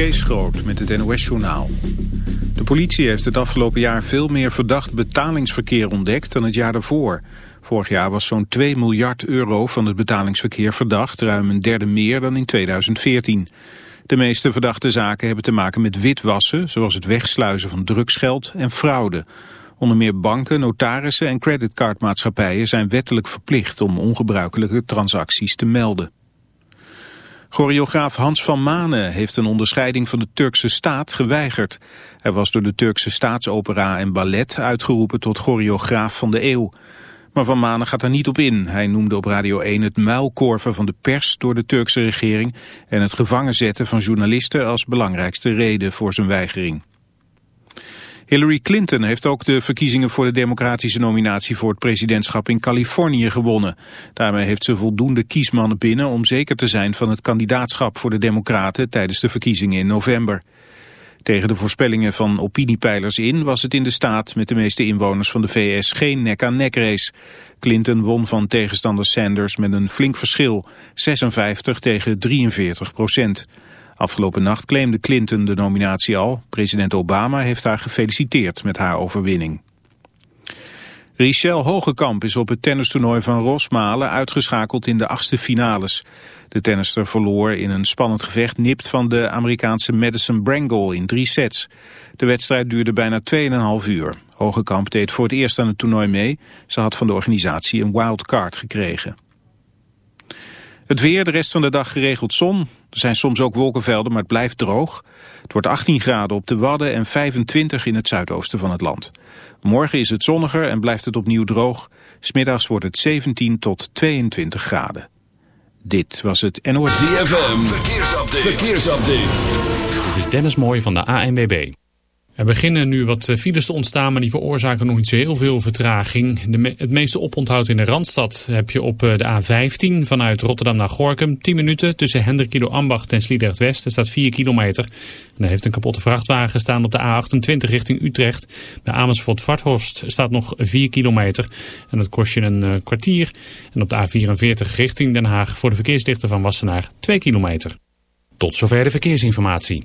Kees Groot met het NOS-journaal. De politie heeft het afgelopen jaar veel meer verdacht betalingsverkeer ontdekt dan het jaar daarvoor. Vorig jaar was zo'n 2 miljard euro van het betalingsverkeer verdacht, ruim een derde meer dan in 2014. De meeste verdachte zaken hebben te maken met witwassen, zoals het wegsluizen van drugsgeld en fraude. Onder meer banken, notarissen en creditcardmaatschappijen zijn wettelijk verplicht om ongebruikelijke transacties te melden. Choreograaf Hans van Manen heeft een onderscheiding van de Turkse staat geweigerd. Hij was door de Turkse staatsopera en ballet uitgeroepen tot choreograaf van de eeuw. Maar Van Manen gaat daar niet op in. Hij noemde op Radio 1 het muilkorven van de pers door de Turkse regering... en het gevangen zetten van journalisten als belangrijkste reden voor zijn weigering. Hillary Clinton heeft ook de verkiezingen voor de democratische nominatie voor het presidentschap in Californië gewonnen. Daarmee heeft ze voldoende kiesmannen binnen om zeker te zijn van het kandidaatschap voor de democraten tijdens de verkiezingen in november. Tegen de voorspellingen van opiniepeilers in was het in de staat met de meeste inwoners van de VS geen nek-aan-nek race. Clinton won van tegenstander Sanders met een flink verschil, 56 tegen 43 procent. Afgelopen nacht claimde Clinton de nominatie al. President Obama heeft haar gefeliciteerd met haar overwinning. Richelle Hogekamp is op het tennistoernooi van Rosmalen uitgeschakeld in de achtste finales. De tennister verloor in een spannend gevecht nipt van de Amerikaanse Madison Brangle in drie sets. De wedstrijd duurde bijna 2,5 uur. Hogekamp deed voor het eerst aan het toernooi mee. Ze had van de organisatie een wildcard gekregen. Het weer, de rest van de dag geregeld zon. Er zijn soms ook wolkenvelden, maar het blijft droog. Het wordt 18 graden op de Wadden en 25 in het zuidoosten van het land. Morgen is het zonniger en blijft het opnieuw droog. Smiddags wordt het 17 tot 22 graden. Dit was het NOS. ZFM, verkeersupdate. verkeersupdate. Dit is Dennis Mooij van de ANWB. Er beginnen nu wat eh, files te ontstaan, maar die veroorzaken nog niet zo heel veel vertraging. De het meeste oponthoud in de Randstad heb je op eh, de A15 vanuit Rotterdam naar Gorkum. 10 minuten tussen Hendrikido Ambacht en Sliedrecht West. Er staat 4 kilometer. En er heeft een kapotte vrachtwagen staan op de A28 richting Utrecht. Bij Amersfoort Vathorst staat nog 4 kilometer. En dat kost je een eh, kwartier. En op de A44 richting Den Haag voor de verkeersdichter van Wassenaar 2 kilometer. Tot zover de verkeersinformatie.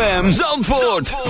ZFM Zandvoort.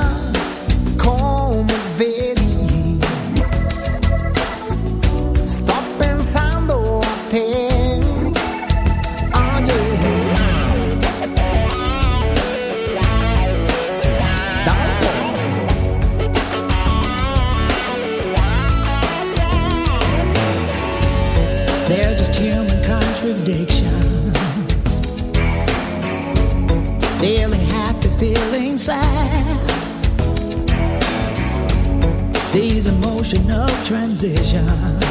emotional transition.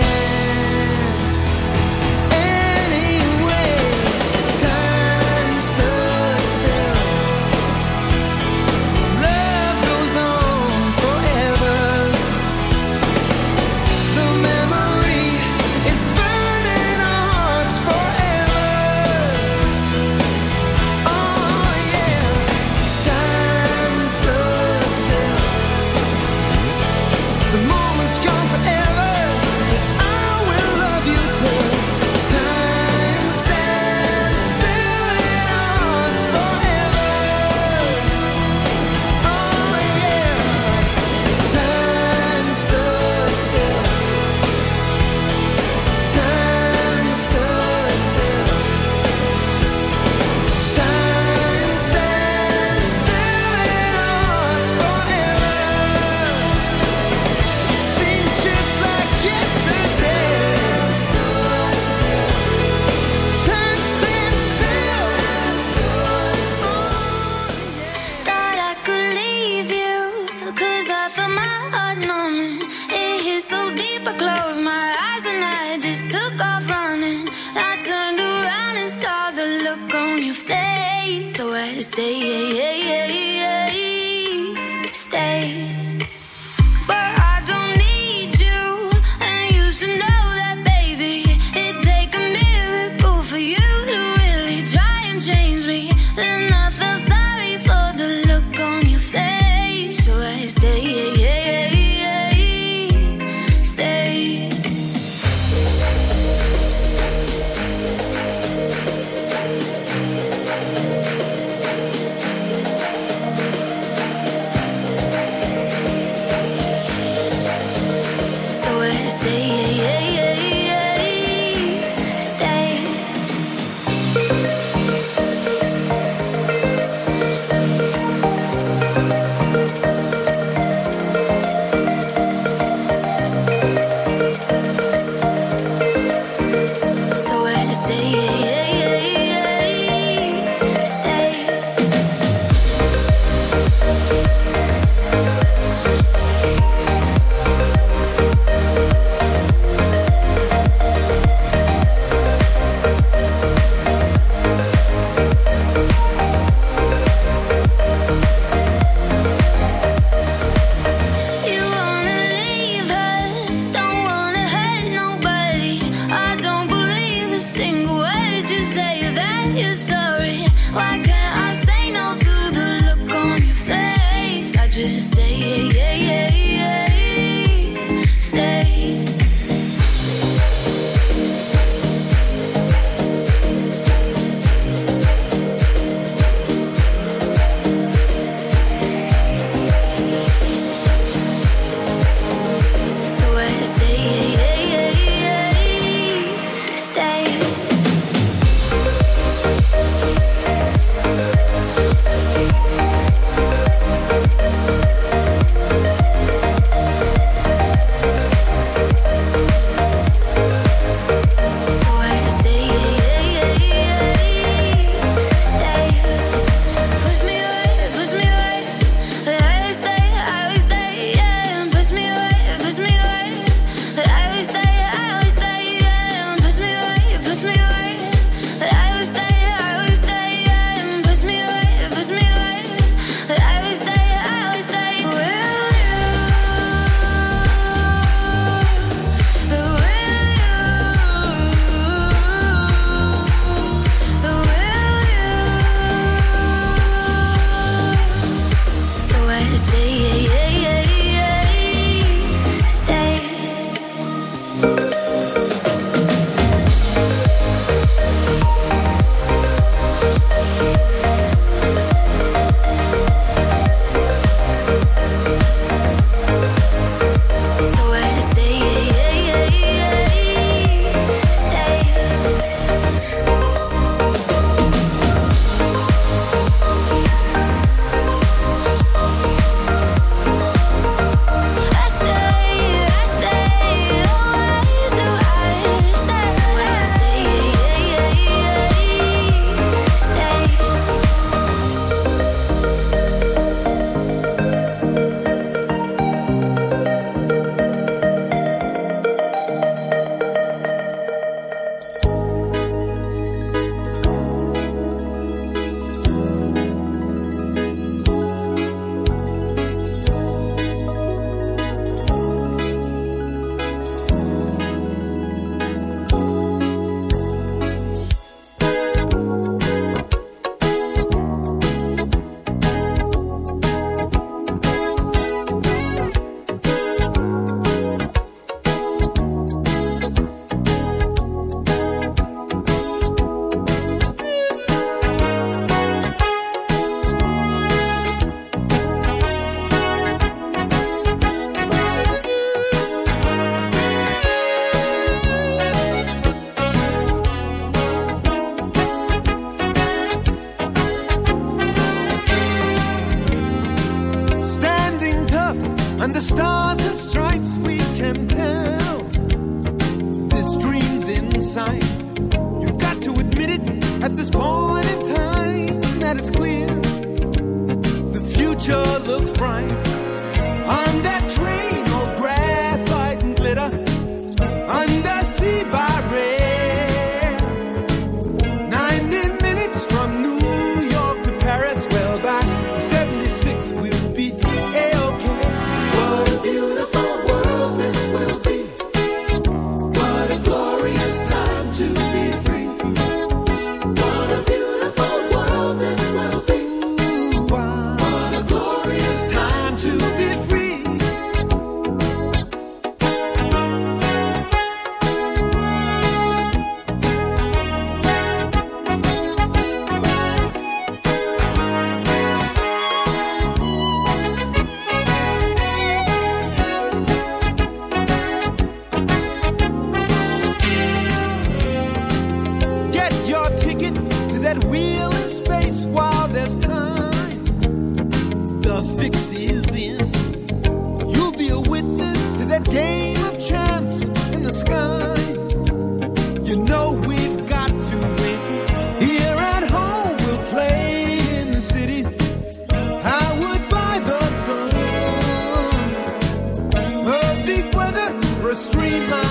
dream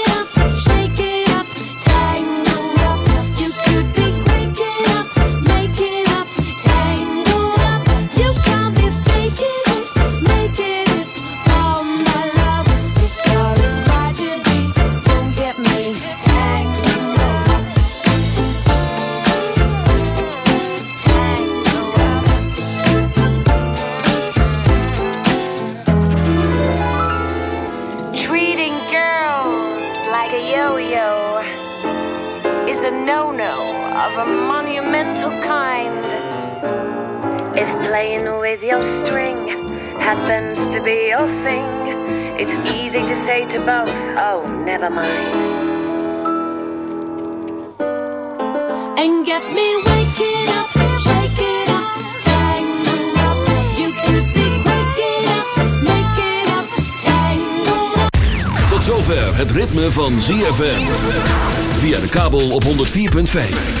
your string happens to be your thing, it's easy to say to both, oh, never mind. And get me waking up, shaking up, tangled up. You could be waking up, making up, tangled up. Tot zover het ritme van ZFM. Via de kabel op 104.5.